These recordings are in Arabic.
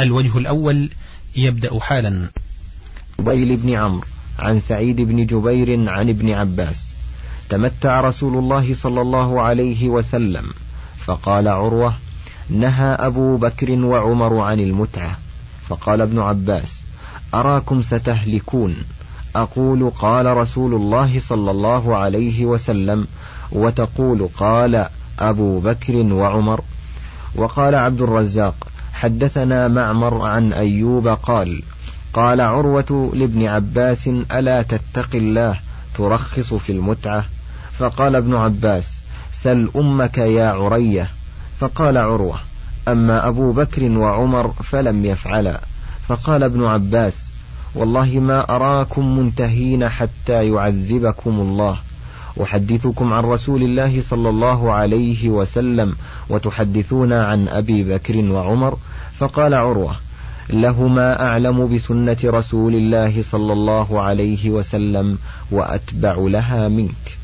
الوجه الأول يبدأ حالا. بيل بن عمرو عن سعيد بن جبير عن ابن عباس. تمتع رسول الله صلى الله عليه وسلم فقال عروة نهى أبو بكر وعمر عن المتعة. فقال ابن عباس أراكم ستهلكون. أقول قال رسول الله صلى الله عليه وسلم وتقول قال أبو بكر وعمر. وقال عبد الرزاق حدثنا معمر عن أيوب قال قال عروة لابن عباس ألا تتق الله ترخص في المتعة؟ فقال ابن عباس سل أمك يا عرية. فقال عروة أما أبو بكر وعمر فلم يفعلا. فقال ابن عباس والله ما أراكم منتهين حتى يعذبكم الله. أحدثكم عن رسول الله صلى الله عليه وسلم وتحدثون عن أبي بكر وعمر فقال عروة لهما أعلم بسنة رسول الله صلى الله عليه وسلم وأتبع لها منك.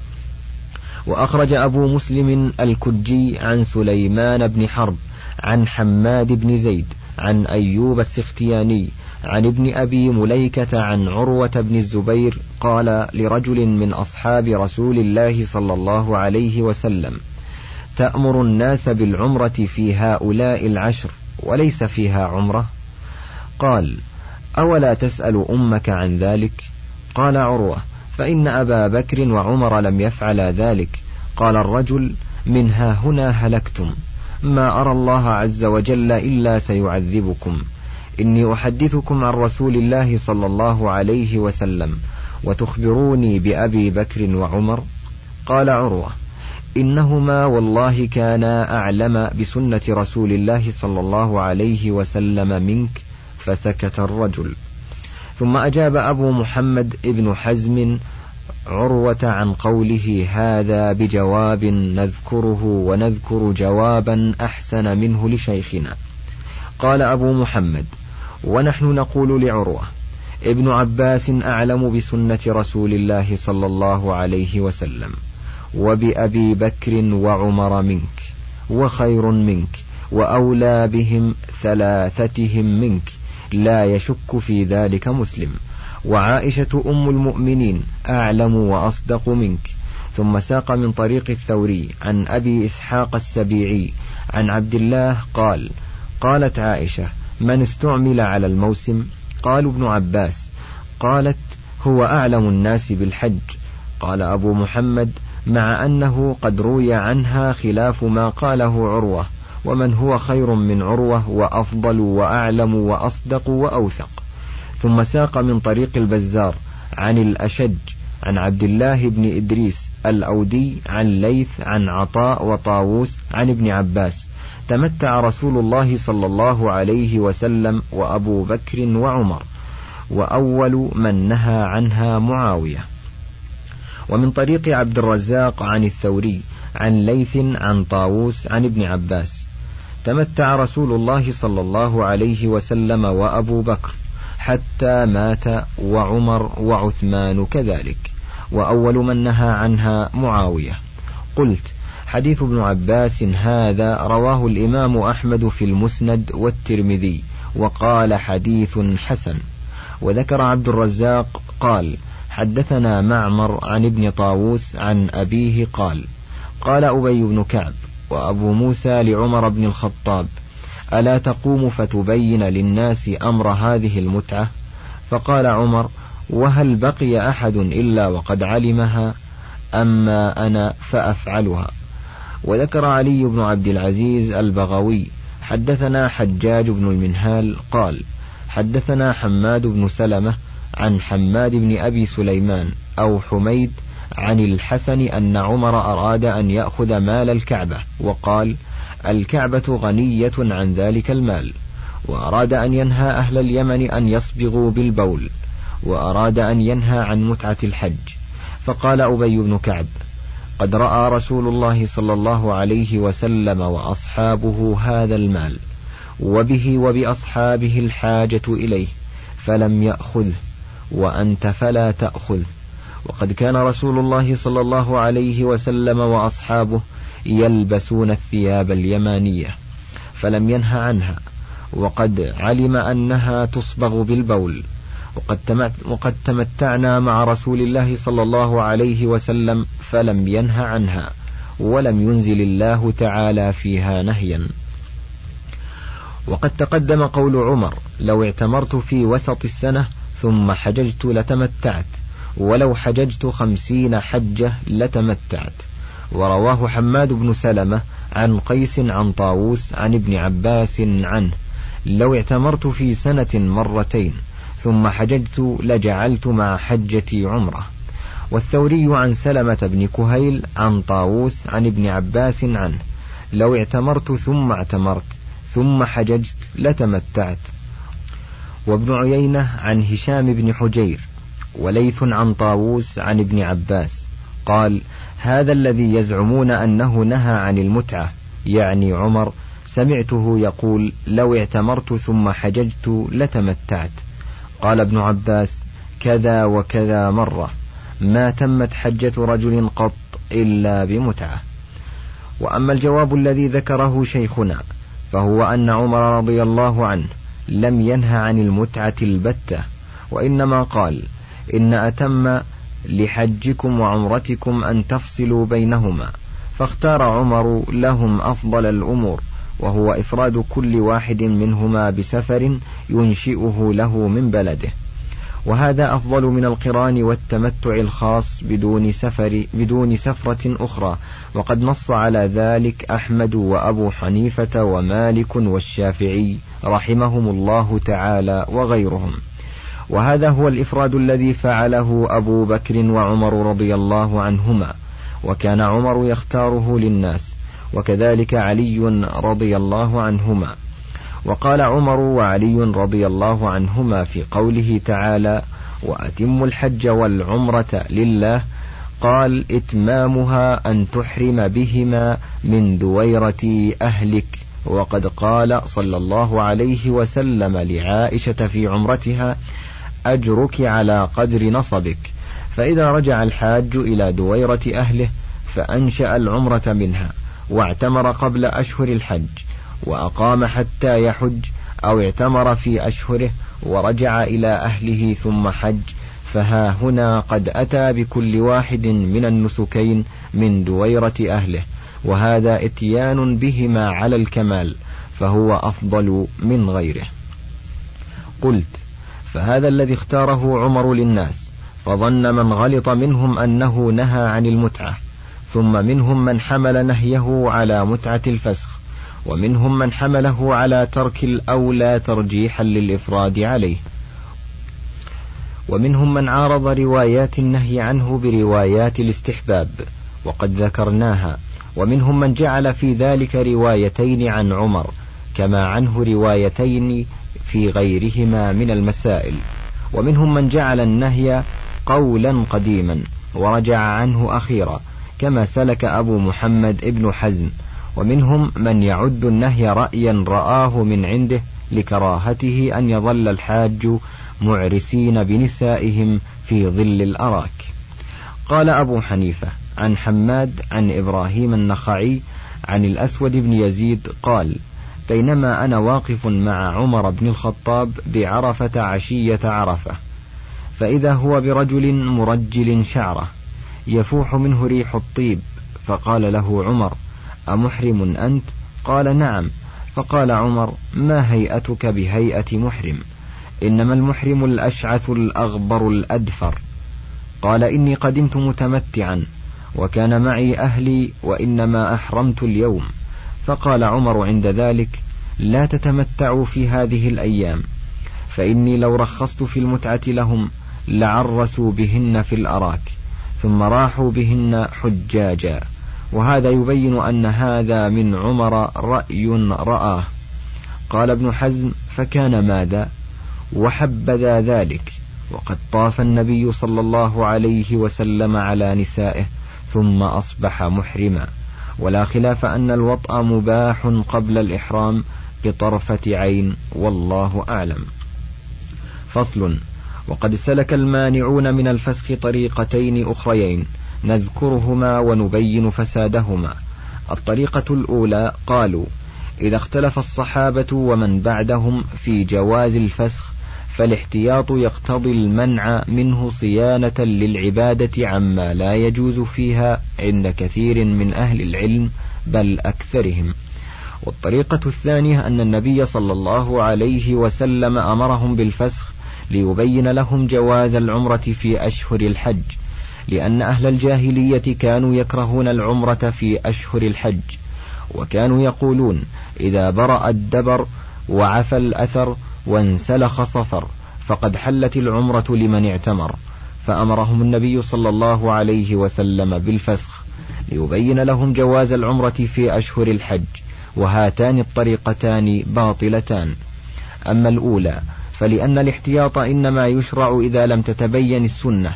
وأخرج أبو مسلم الكجي عن سليمان بن حرب عن حماد بن زيد عن أيوب السختياني عن ابن أبي مليكة عن عروة بن الزبير قال لرجل من أصحاب رسول الله صلى الله عليه وسلم تأمر الناس بالعمرة في هؤلاء العشر وليس فيها عمرة؟ قال أولا تسأل أمك عن ذلك؟ قال عروة فإن أبا بكر وعمر لم يفعلا ذلك. قال الرجل منها هنا هلكتم ما أرى الله عز وجل إلا سيعذبكم. إني أحدثكم عن رسول الله صلى الله عليه وسلم وتخبروني بأبي بكر وعمر؟ قال عروة إنهما والله كانا أعلم بسنة رسول الله صلى الله عليه وسلم منك فسكت الرجل. ثم أجاب أبو محمد ابن حزم عروة عن قوله هذا بجواب نذكره ونذكر جوابا أحسن منه لشيخنا. قال أبو محمد ونحن نقول لعروة ابن عباس أعلم بسنة رسول الله صلى الله عليه وسلم وبأبي بكر وعمر منك وخير منك وأولى بهم ثلاثتهم منك لا يشك في ذلك مسلم وعائشة أم المؤمنين أعلم وأصدق منك. ثم ساق من طريق الثوري عن أبي إسحاق السبيعي عن عبد الله قال قالت عائشة من استعمل على الموسم؟ قالوا ابن عباس. قالت هو أعلم الناس بالحج. قال أبو محمد مع أنه قد روي عنها خلاف ما قاله عروة ومن هو خير من عروة وأفضل وأعلم وأصدق وأوثق. ثم ساق من طريق البزار عن الأشج عن عبد الله بن إدريس الأودي عن ليث عن عطاء وطاووس عن ابن عباس. تمتع رسول الله صلى الله عليه وسلم وأبو بكر وعمر وأول من نهى عنها معاوية. ومن طريق عبد الرزاق عن الثوري عن ليث عن طاووس عن ابن عباس. تمتع رسول الله صلى الله عليه وسلم وأبو بكر حتى مات وعمر وعثمان كذلك. وأول من نهى عنها معاوية. قلت حديث ابن عباس هذا رواه الإمام أحمد في المسند والترمذي وقال حديث حسن. وذكر عبد الرزاق قال حدثنا معمر عن ابن طاووس عن أبيه قال قال أبي بن كعب وأبو موسى لعمر بن الخطاب ألا تقوم فتبين للناس أمر هذه المتعة؟ فقال عمر وهل بقي أحد إلا وقد علمها؟ أما أنا فأفعلها. وذكر علي بن عبد العزيز البغوي حدثنا حجاج بن المنهال قال حدثنا حماد بن سلمة عن حماد بن أبي سليمان أو حميد عن الحسن أن عمر أراد أن يأخذ مال الكعبة وقال الكعبة غنية عن ذلك المال وأراد أن ينهى أهل اليمن أن يصبغوا بالبول وأراد أن ينهى عن متعة الحج. فقال أبي بن كعب قد رأى رسول الله صلى الله عليه وسلم وأصحابه هذا المال وبه وبأصحابه الحاجة إليه فلم يأخذه وأنت فلا تأخذ وقد كان رسول الله صلى الله عليه وسلم وأصحابه يلبسون الثياب اليمانية فلم ينه عنها وقد علم أنها تصبغ بالبول. وقد, وقد تمتعنا مع رسول الله صلى الله عليه وسلم فلم ينه عنها ولم ينزل الله تعالى فيها نهيا. وقد تقدم قول عمر لو اعتمرت في وسط السنة ثم حججت لتمتعت ولو حججت خمسين حجة لتمتعت. ورواه حماد بن سلمة عن قيس عن طاووس عن ابن عباس عنه لو اعتمرت في سنة مرتين. ثم حججت لجعلت مع حجتي عمرة. والثوري عن سلمة بن كهيل عن طاووس عن ابن عباس عنه. لو اعتمرت ثم اعتمرت ثم حججت لتمتعت. وابن عيينة عن هشام بن حجير وليث عن طاووس عن ابن عباس. قال هذا الذي يزعمون أنه نهى عن المتعة يعني عمر سمعته يقول لو اعتمرت ثم حججت لتمتعت. قال ابن عباس كذا وكذا مرة ما تمت حجة رجل قط إلا بمتعة. وأما الجواب الذي ذكره شيخنا فهو أن عمر رضي الله عنه لم ينه عن المتعة البتة وإنما قال إن أتم لحجكم وعمرتكم أن تفصلوا بينهما فاختار عمر لهم أفضل الأمور. وهو إفراد كل واحد منهما بسفر ينشئه له من بلده. وهذا أفضل من القران والتمتع الخاص بدون سفر بدون سفرة أخرى. وقد نص على ذلك أحمد وأبو حنيفة ومالك والشافعي رحمهم الله تعالى وغيرهم. وهذا هو الإفراد الذي فعله أبو بكر وعمر رضي الله عنهما. وكان عمر يختاره للناس. وكذلك علي رضي الله عنهما. وقال عمر وعلي رضي الله عنهما في قوله تعالى وأتم الحج والعمرة لله قال إتمامها أن تحرم بهما من دويرة أهلك وقد قال صلى الله عليه وسلم لعائشة في عمرتها أجرك على قدر نصبك فإذا رجع الحاج إلى دويرة أهله فأنشأ العمرة منها واعتمر قبل أشهر الحج وأقام حتى يحج أو اعتمر في أشهره ورجع إلى أهله ثم حج. فها هنا قد أتى بكل واحد من النسكين من دويرة أهله وهذا إتيان بهما على الكمال فهو أفضل من غيره. قلت فهذا الذي اختاره عمر للناس فظن من غلط منهم أنه نهى عن المتعة. ثم منهم من حمل نهيه على متعة الفسخ ومنهم من حمله على ترك الأولى ترجيحا للإفراد عليه. ومنهم من عارض روايات النهي عنه بروايات الاستحباب وقد ذكرناها. ومنهم من جعل في ذلك روايتين عن عمر كما عنه روايتين في غيرهما من المسائل. ومنهم من جعل النهي قولا قديما ورجع عنه أخيرا. كما سلك أبو محمد ابن حزم ومنهم من يعد النهي رأيا رآه من عنده لكراهته أن يظل الحاج معرسين بنسائهم في ظل الأراك. قال أبو حنيفة عن حماد عن إبراهيم النخعي عن الأسود بن يزيد قال بينما أنا واقف مع عمر بن الخطاب بعرفة عشية عرفة فإذا هو برجل مرجل شعرة يفوح منه ريح الطيب. فقال له عمر أمحرم أنت؟ قال نعم. فقال عمر ما هيئتك بهيئة محرم؟ إنما المحرم الأشعث الأغبر الأدفر. قال إني قدمت متمتعا وكان معي أهلي وإنما أحرمت اليوم. فقال عمر عند ذلك لا تتمتعوا في هذه الأيام. فإني لو رخصت في المتعة لهم لعرسوا بهن في الأراك. ثم راحوا بهن حجاجا. وهذا يبين أن هذا من عمر رأي رآه قال ابن حزم فكان ماذا؟ وحبذا ذلك. وقد طاف النبي صلى الله عليه وسلم على نسائه ثم أصبح محرما. ولا خلاف أن الوطأ مباح قبل الإحرام بطرفة عين والله أعلم. فصل. وقد سلك المانعون من الفسخ طريقتين أخريين نذكرهما ونبين فسادهما. الطريقة الأولى قالوا إذا اختلف الصحابة ومن بعدهم في جواز الفسخ فالاحتياط يقتضي المنع منه صيانة للعبادة عما لا يجوز فيها عند كثير من أهل العلم بل أكثرهم. والطريقة الثانية أن النبي صلى الله عليه وسلم أمرهم بالفسخ ليبين لهم جواز العمرة في أشهر الحج لأن أهل الجاهلية كانوا يكرهون العمرة في أشهر الحج وكانوا يقولون إذا برأ الدبر وعفى الأثر وانسلخ صفر فقد حلت العمرة لمن اعتمر. فأمرهم النبي صلى الله عليه وسلم بالفسخ ليبين لهم جواز العمرة في أشهر الحج وهاتان الطريقتان باطلتان. أما الأولى فلأن الاحتياط إنما يشرع إذا لم تتبين السنة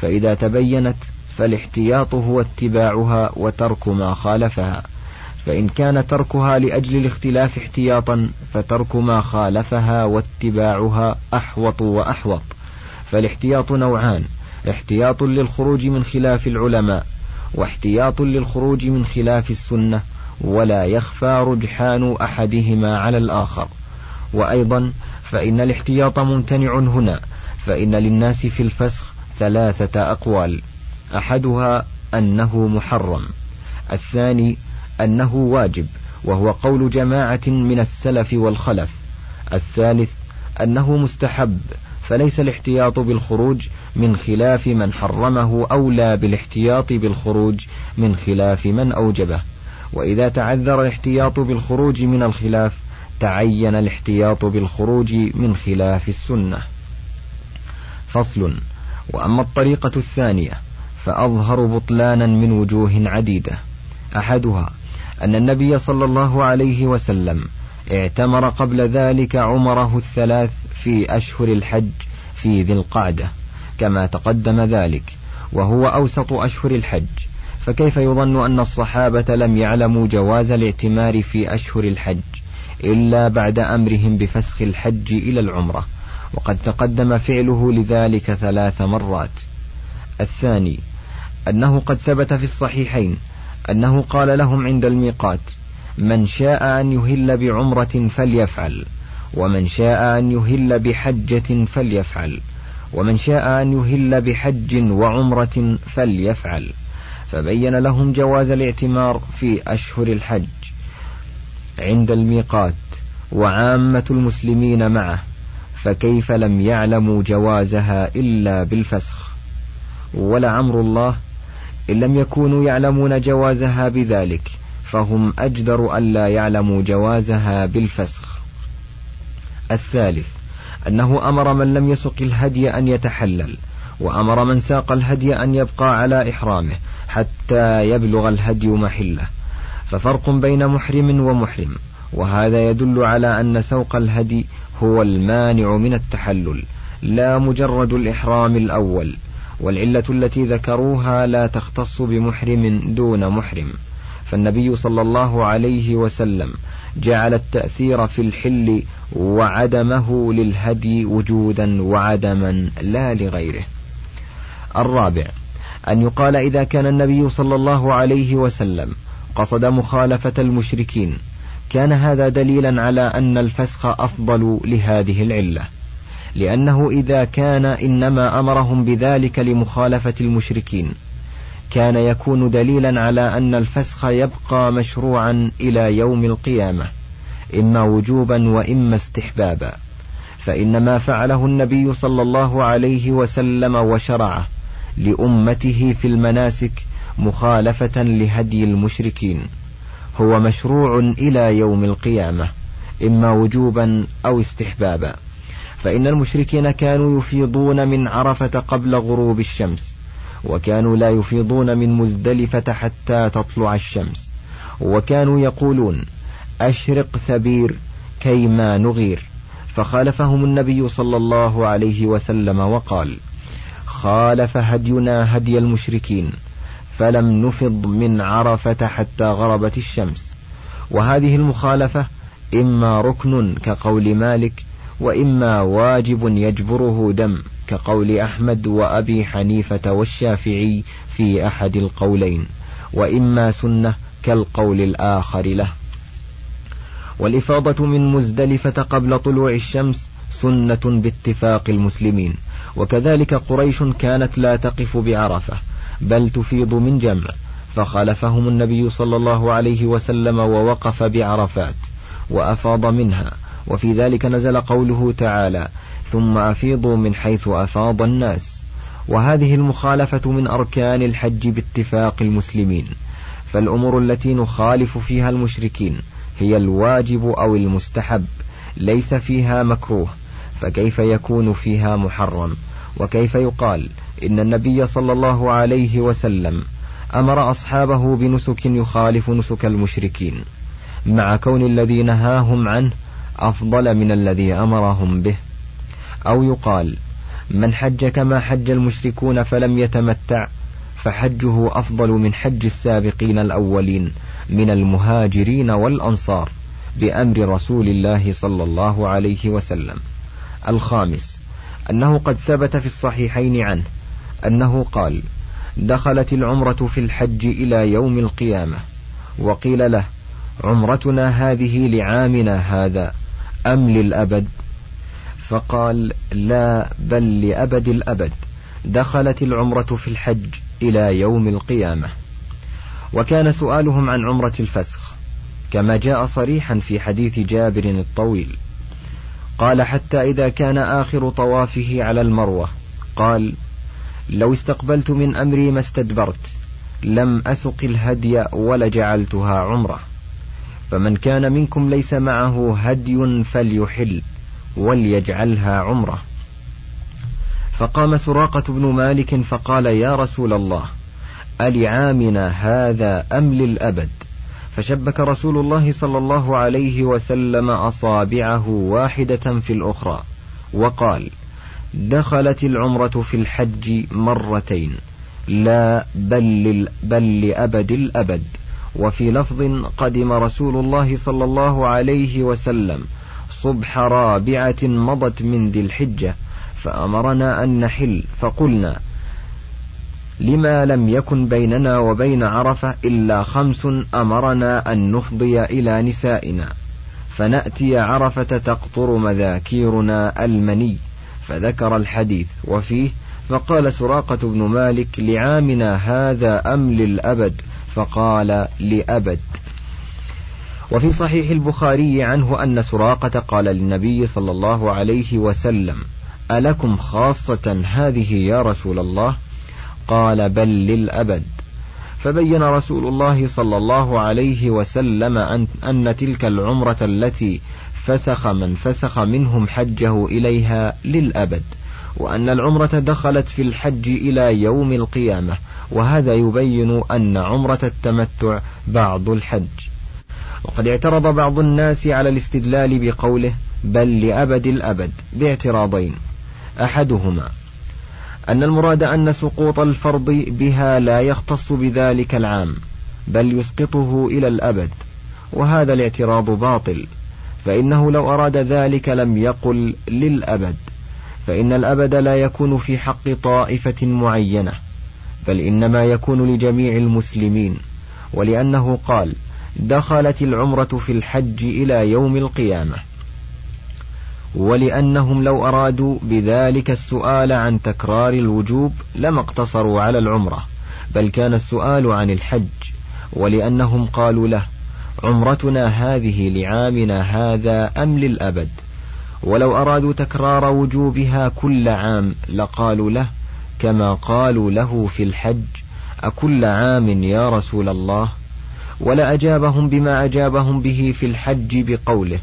فإذا تبينت فالاحتياط هو اتباعها وترك ما خالفها. فإن كان تركها لأجل الاختلاف احتياطا فترك ما خالفها واتباعها أحوط وأحوط. فالاحتياط نوعان احتياط للخروج من خلاف العلماء واحتياط للخروج من خلاف السنة ولا يخفى رجحان أحدهما على الآخر. وأيضا فإن الاحتياط ممتنع هنا فإن للناس في الفسخ ثلاثة أقوال أحدها أنه محرم الثاني أنه واجب وهو قول جماعة من السلف والخلف الثالث أنه مستحب فليس الاحتياط بالخروج من خلاف من حرمه أولى بالاحتياط بالخروج من خلاف من أوجبه وإذا تعذر الاحتياط بالخروج من الخلاف تعين الاحتياط بالخروج من خلاف السنة. فصل وأما الطريقة الثانية فأظهر بطلانا من وجوه عديدة. أحدها أن النبي صلى الله عليه وسلم اعتمر قبل ذلك عمره الثلاث في أشهر الحج في ذي القعدة كما تقدم ذلك وهو أوسط أشهر الحج. فكيف يظن أن الصحابة لم يعلموا جواز الاعتمار في أشهر الحج؟ إلا بعد أمرهم بفسخ الحج إلى العمرة وقد تقدم فعله لذلك ثلاث مرات. الثاني أنه قد ثبت في الصحيحين أنه قال لهم عند الميقات من شاء أن يهل بعمرة فليفعل ومن شاء أن يهل بحجة فليفعل ومن شاء أن يهل بحج وعمرة فليفعل. فبين لهم جواز الاعتمار في أشهر الحج. عند الميقات وعامة المسلمين معه فكيف لم يعلموا جوازها إلا بالفسخ؟ ولعمر الله إن لم يكونوا يعلمون جوازها بذلك فهم أجدر ألا يعلموا جوازها بالفسخ. الثالث أنه أمر من لم يسق الهدي أن يتحلل وأمر من ساق الهدي أن يبقى على إحرامه حتى يبلغ الهدي محله. ففرق بين محرم ومحرم وهذا يدل على أن سوق الهدي هو المانع من التحلل لا مجرد الإحرام الأول والعلة التي ذكروها لا تختص بمحرم دون محرم. فالنبي صلى الله عليه وسلم جعل التأثير في الحل وعدمه للهدي وجودا وعدما لا لغيره. الرابع أن يقال إذا كان النبي صلى الله عليه وسلم قصد مخالفة المشركين. كان هذا دليلا على أن الفسخ أفضل لهذه العلة. لأنه إذا كان إنما أمرهم بذلك لمخالفة المشركين. كان يكون دليلا على أن الفسخ يبقى مشروعا إلى يوم القيامة إما وجوبا وإما استحبابا. فإن ما فعله النبي صلى الله عليه وسلم وشرعه لأمته في المناسك مخالفة لهدي المشركين. هو مشروع إلى يوم القيامة إما وجوبا أو استحبابا. فإن المشركين كانوا يفيضون من عرفة قبل غروب الشمس وكانوا لا يفيضون من مزدلفة حتى تطلع الشمس. وكانوا يقولون أشرق ثبير كيما نغير. فخالفهم النبي صلى الله عليه وسلم وقال خالف هدينا هدي المشركين فلم نفض من عرفة حتى غربت الشمس. وهذه المخالفة إما ركن كقول مالك وإما واجب يجبره دم كقول أحمد وأبي حنيفة والشافعي في أحد القولين وإما سنة كالقول الآخر له. والإفاضة من مزدلفة قبل طلوع الشمس سنة باتفاق المسلمين. وكذلك قريش كانت لا تقف بعرفة. بل تفيض من جمع. فخالفهم النبي صلى الله عليه وسلم ووقف بعرفات وأفاض منها. وفي ذلك نزل قوله تعالى ثم أفيضوا من حيث أفاض الناس وهذه المخالفة من أركان الحج باتفاق المسلمين. فالأمور التي نخالف فيها المشركين هي الواجب أو المستحب ليس فيها مكروه فكيف يكون فيها محرم؟ وكيف يقال إن النبي صلى الله عليه وسلم أمر أصحابه بنسك يخالف نسك المشركين مع كون الذي نهاهم عنه أفضل من الذي أمرهم به. أو يقال من حج كما حج المشركون فلم يتمتع فحجه أفضل من حج السابقين الأولين من المهاجرين والأنصار بأمر رسول الله صلى الله عليه وسلم. الخامس أنه قد ثبت في الصحيحين عنه أنه قال دخلت العمرة في الحج إلى يوم القيامة وقيل له عمرتنا هذه لعامنا هذا أم للأبد؟ فقال لا بل لأبد الأبد دخلت العمرة في الحج إلى يوم القيامة. وكان سؤالهم عن عمرة الفسخ كما جاء صريحا في حديث جابر الطويل. قال حتى إذا كان آخر طوافه على المروة. قال لو استقبلت من أمري ما استدبرت لم أسق الهدي ولجعلتها عمرة. فمن كان منكم ليس معه هدي فليحل وليجعلها عمرة. فقام سراقة بن مالك فقال يا رسول الله ألعامنا هذا أم للأبد؟ فشبك رسول الله صلى الله عليه وسلم أصابعه واحدة في الأخرى وقال دخلت العمرة في الحج مرتين لا بل, بل لأبد الأبد. وفي لفظ قدم رسول الله صلى الله عليه وسلم صبح رابعة مضت من ذي الحجة فأمرنا أن نحل فقلنا لما لم يكن بيننا وبين عرفة إلا خمس أمرنا أن نفضي إلى نسائنا. فنأتي عرفة تقطر مذاكيرنا المني. فذكر الحديث وفيه فقال سراقة بن مالك لعامنا هذا أم للأبد؟ فقال لأبد. وفي صحيح البخاري عنه أن سراقة قال للنبي صلى الله عليه وسلم ألكم خاصة هذه يا رسول الله؟ قال بل للأبد. فبين رسول الله صلى الله عليه وسلم أن, أن تلك العمرة التي فسخ من فسخ منهم حجه إليها للأبد وأن العمرة دخلت في الحج إلى يوم القيامة وهذا يبين أن عمرة التمتع بعض الحج. وقد اعترض بعض الناس على الاستدلال بقوله بل لأبد الأبد باعتراضين أحدهما أن المراد أن سقوط الفرض بها لا يختص بذلك العام بل يسقطه إلى الأبد وهذا الاعتراض باطل فإنه لو أراد ذلك لم يقل للأبد فإن الأبد لا يكون في حق طائفة معينة بل إنما يكون لجميع المسلمين ولأنه قال دخلت العمرة في الحج إلى يوم القيامة ولأنهم لو أرادوا بذلك السؤال عن تكرار الوجوب لما اقتصروا على العمرة بل كان السؤال عن الحج ولأنهم قالوا له عمرتنا هذه لعامنا هذا أم للأبد؟ ولو أرادوا تكرار وجوبها كل عام لقالوا له كما قالوا له في الحج أكل عام يا رسول الله؟ ولأجابهم بما أجابهم به في الحج بقوله.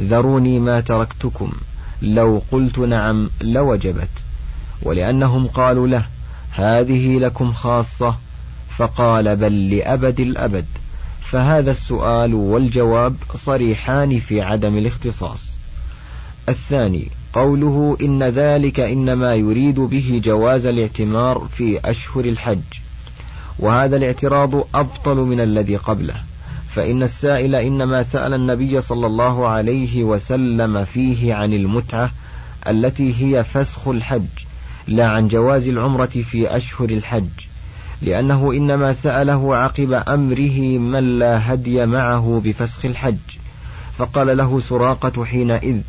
ذروني ما تركتكم لو قلت نعم لوجبت. ولأنهم قالوا له هذه لكم خاصة. فقال بل لأبد الأبد. فهذا السؤال والجواب صريحان في عدم الاختصاص. الثاني قوله إن ذلك إنما يريد به جواز الاعتمار في أشهر الحج. وهذا الاعتراض أبطل من الذي قبله. فإن السائل إنما سأل النبي صلى الله عليه وسلم فيه عن المتعة التي هي فسخ الحج لا عن جواز العمرة في أشهر الحج لأنه إنما سأله عقب أمره من لا هدي معه بفسخ الحج. فقال له سراقة حينئذ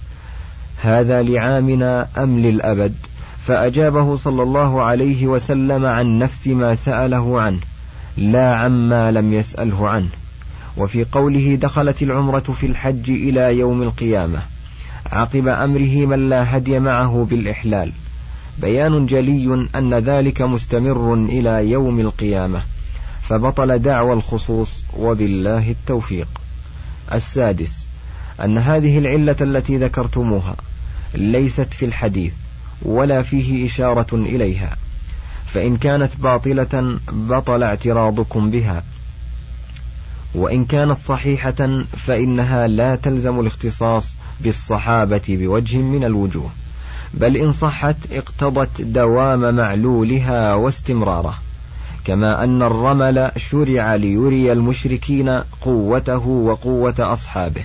هذا لعامنا أم للأبد؟ فأجابه صلى الله عليه وسلم عن نفس ما سأله عنه لا عما لم يسأله عنه. وفي قوله دخلت العمرة في الحج إلى يوم القيامة. عقب أمره من لا هدي معه بالإحلال. بيان جلي أن ذلك مستمر إلى يوم القيامة. فبطل دعوى الخصوص وبالله التوفيق. السادس أن هذه العلة التي ذكرتموها ليست في الحديث ولا فيه إشارة إليها. فإن كانت باطلة بطل اعتراضكم بها. وإن كانت صحيحة فإنها لا تلزم الاختصاص بالصحابة بوجه من الوجوه بل إن صحت اقتضت دوام معلولها واستمراره كما أن الرمل شرع ليري المشركين قوته وقوة أصحابه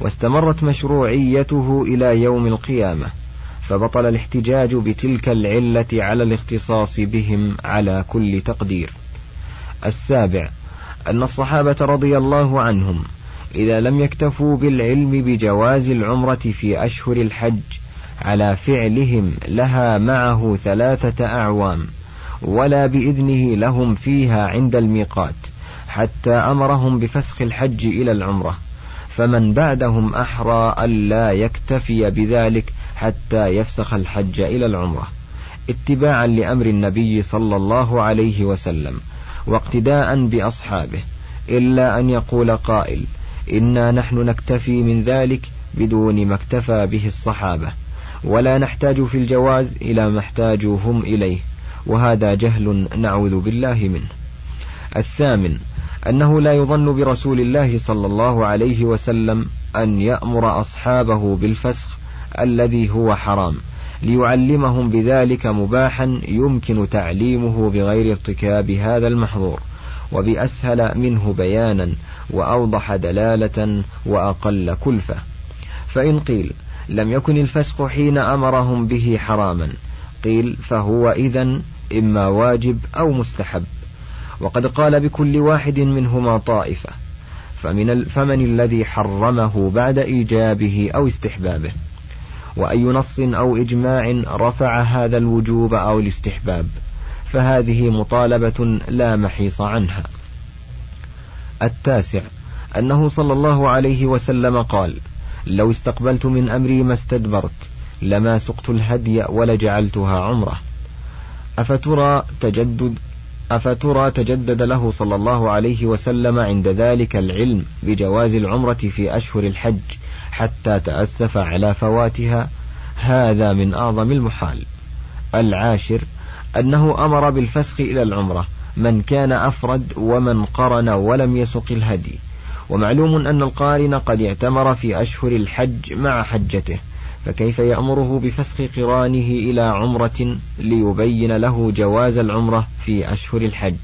واستمرت مشروعيته إلى يوم القيامة فبطل الاحتجاج بتلك العلة على الاختصاص بهم على كل تقدير. السابع أن الصحابة رضي الله عنهم إذا لم يكتفوا بالعلم بجواز العمرة في أشهر الحج على فعلهم لها معه ثلاثة أعوام ولا بإذنه لهم فيها عند الميقات حتى أمرهم بفسخ الحج إلى العمرة فمن بعدهم أحرى ألا يكتفي بذلك حتى يفسخ الحج إلى العمرة اتباعا لأمر النبي صلى الله عليه وسلم. واقتداء بأصحابه إلا أن يقول قائل إنا نحن نكتفي من ذلك بدون ما اكتفى به الصحابة ولا نحتاج في الجواز إلى ما احتاجوا هم إليه وهذا جهل نعوذ بالله منه. الثامن أنه لا يظن برسول الله صلى الله عليه وسلم أن يأمر أصحابه بالفسخ الذي هو حرام. ليعلمهم بذلك مباحا يمكن تعليمه بغير ارتكاب هذا المحظور وبأسهل منه بيانا وأوضح دلالة وأقل كلفة. فإن قيل لم يكن الفسق حين أمرهم به حراما قيل فهو إذا إما واجب أو مستحب. وقد قال بكل واحد منهما طائفة فمن فمن الذي حرمه بعد إيجابه أو استحبابه. وأي نص أو إجماع رفع هذا الوجوب أو الاستحباب فهذه مطالبة لا محيص عنها. التاسع أنه صلى الله عليه وسلم قال لو استقبلت من أمري ما استدبرت لما سقت الهدي ولجعلتها عمرة. أفترى تجدد أفترى تجدد له صلى الله عليه وسلم عند ذلك العلم بجواز العمرة في أشهر الحج حتى تأسف على فواتها. هذا من أعظم المحال. العاشر أنه أمر بالفسخ إلى العمرة من كان أفرد ومن قرن ولم يسق الهدي. ومعلوم أن القارن قد اعتمر في أشهر الحج مع حجته فكيف يأمره بفسخ قرانه إلى عمرة ليبين له جواز العمرة في أشهر الحج؟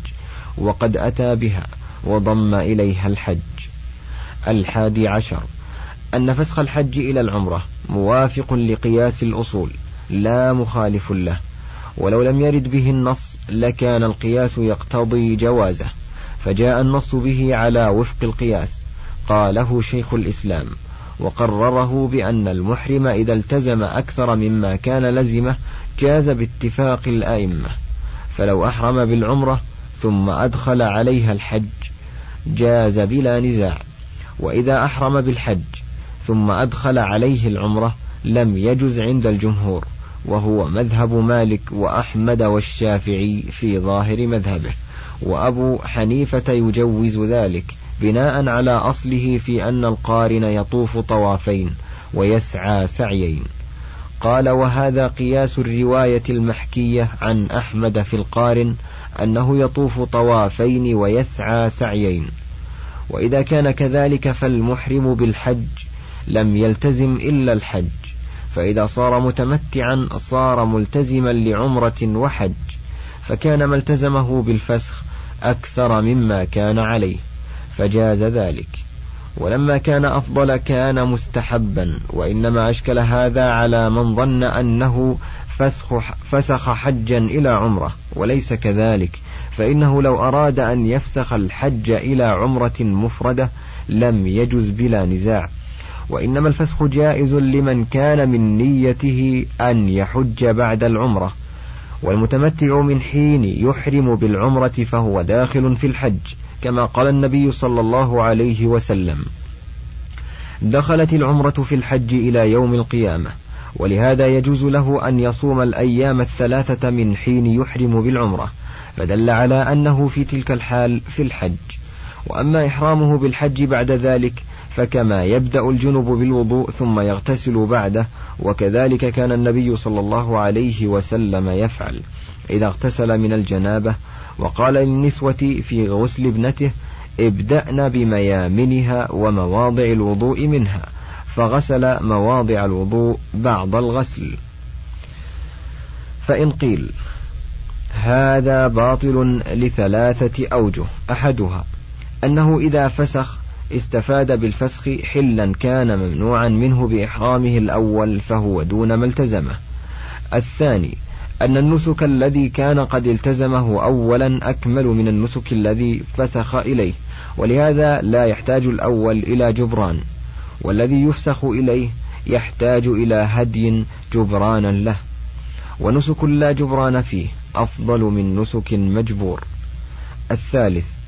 وقد أتى بها وضم إليها الحج. الحادي عشر أن فسخ الحج إلى العمرة موافق لقياس الأصول لا مخالف له. ولو لم يرد به النص لكان القياس يقتضي جوازه فجاء النص به على وفق القياس قاله شيخ الإسلام. وقرره بأن المحرم إذا التزم أكثر مما كان لزمه جاز باتفاق الآئمة. فلو أحرم بالعمرة ثم أدخل عليها الحج جاز بلا نزاع. وإذا أحرم بالحج ثم أدخل عليه العمرة لم يجز عند الجمهور وهو مذهب مالك وأحمد والشافعي في ظاهر مذهبه. وأبو حنيفة يجوز ذلك بناء على أصله في أن القارن يطوف طوافين ويسعى سعيين. قال وهذا قياس الرواية المحكية عن أحمد في القارن أنه يطوف طوافين ويسعى سعيين. وإذا كان كذلك فالمحرم بالحج لم يلتزم إلا الحج. فإذا صار متمتعا صار ملتزما لعمرة وحج. فكان ما التزمه بالفسخ أكثر مما كان عليه. فجاز ذلك. ولما كان أفضل كان مستحبا. وإنما أشكل هذا على من ظن أنه فسخ, فسخ حجا إلى عمرة. وليس كذلك. فإنه لو أراد أن يفسخ الحج إلى عمرة مفردة لم يجز بلا نزاع. وإنما الفسخ جائز لمن كان من نيته أن يحج بعد العمرة والمتمتع من حين يحرم بالعمرة فهو داخل في الحج كما قال النبي صلى الله عليه وسلم دخلت العمرة في الحج إلى يوم القيامة ولهذا يجوز له أن يصوم الأيام الثلاثة من حين يحرم بالعمرة فدل على أنه في تلك الحال في الحج. وأما إحرامه بالحج بعد ذلك فكما يبدأ الجنب بالوضوء ثم يغتسل بعده وكذلك كان النبي صلى الله عليه وسلم يفعل. إذا اغتسل من الجنابة وقال للنسوة في غسل ابنته ابدأن بميامنها ومواضع الوضوء منها. فغسل مواضع الوضوء بعض الغسل. فإن قيل هذا باطل لثلاثة أوجه أحدها أنه إذا فسخ استفاد بالفسخ حلا كان ممنوعا منه بإحرامه الأول فهو دون ما التزمه. الثاني أن النسك الذي كان قد التزمه أولا أكمل من النسك الذي فسخ إليه ولهذا لا يحتاج الأول إلى جبران. والذي يفسخ إليه يحتاج إلى هدي جبرانا له. ونسك لا جبران فيه أفضل من نسك مجبور. الثالث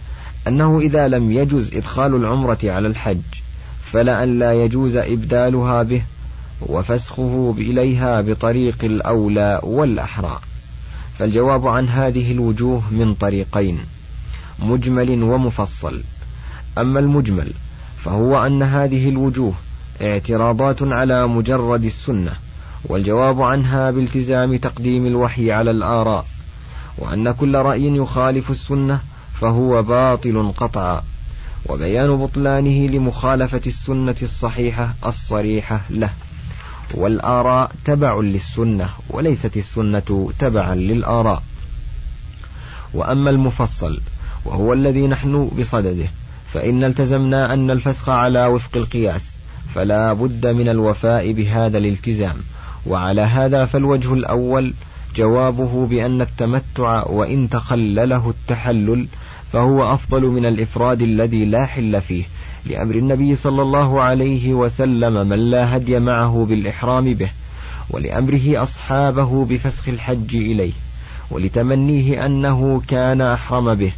أنه إذا لم يجز إدخال العمرة على الحج فلأن لا يجوز إبدالها به وفسخه إليها بطريق الأولى والأحرى. فالجواب عن هذه الوجوه من طريقين مجمل ومفصل. أما المجمل فهو أن هذه الوجوه اعتراضات على مجرد السنة والجواب عنها بالتزام تقديم الوحي على الآراء وأن كل رأي يخالف السنة فهو باطل قطعا. وبيان بطلانه لمخالفة السنة الصحيحة الصريحة له. والآراء تبع للسنة وليست السنة تبعا للآراء. وأما المفصل وهو الذي نحن بصدده فإن التزمنا أن الفسخ على وفق القياس فلا بد من الوفاء بهذا الالتزام. وعلى هذا فالوجه الأول جوابه بأن التمتع وإن تخلله التحلل فهو أفضل من الإفراد الذي لا حل فيه لأمر النبي صلى الله عليه وسلم من لا هدي معه بالإحرام به ولأمره أصحابه بفسخ الحج إليه ولتمنيه أنه كان أحرم به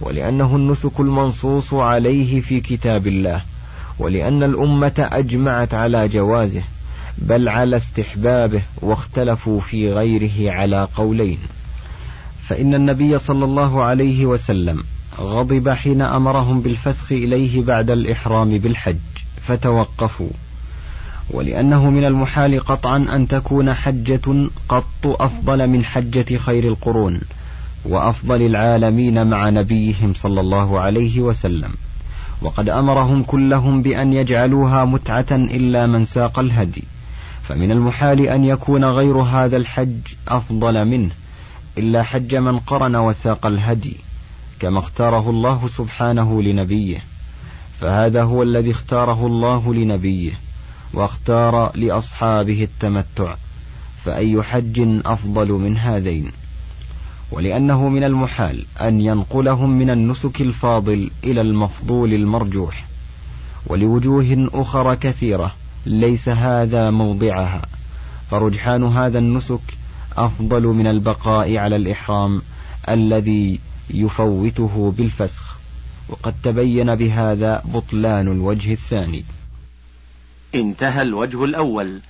ولأنه النسك المنصوص عليه في كتاب الله ولأن الأمة أجمعت على جوازه بل على استحبابه واختلفوا في غيره على قولين. فإن النبي صلى الله عليه وسلم غضب حين أمرهم بالفسخ إليه بعد الإحرام بالحج فتوقفوا. ولأنه من المحال قطعا أن تكون حجة قط أفضل من حجة خير القرون وأفضل العالمين مع نبيهم صلى الله عليه وسلم. وقد أمرهم كلهم بأن يجعلوها متعة إلا من ساق الهدي. فمن المحال أن يكون غير هذا الحج أفضل منه إلا حج من قرن وساق الهدي. كما اختاره الله سبحانه لنبيه. فهذا هو الذي اختاره الله لنبيه واختار لأصحابه التمتع فأي حج أفضل من هذين. ولأنه من المحال أن ينقلهم من النسك الفاضل إلى المفضول المرجوح ولوجوه أخرى كثيرة ليس هذا موضعها. فرجحان هذا النسك أفضل من البقاء على الإحرام الذي يفوته بالفسخ وقد تبين بهذا بطلان الوجه الثاني. انتهى الوجه الأول.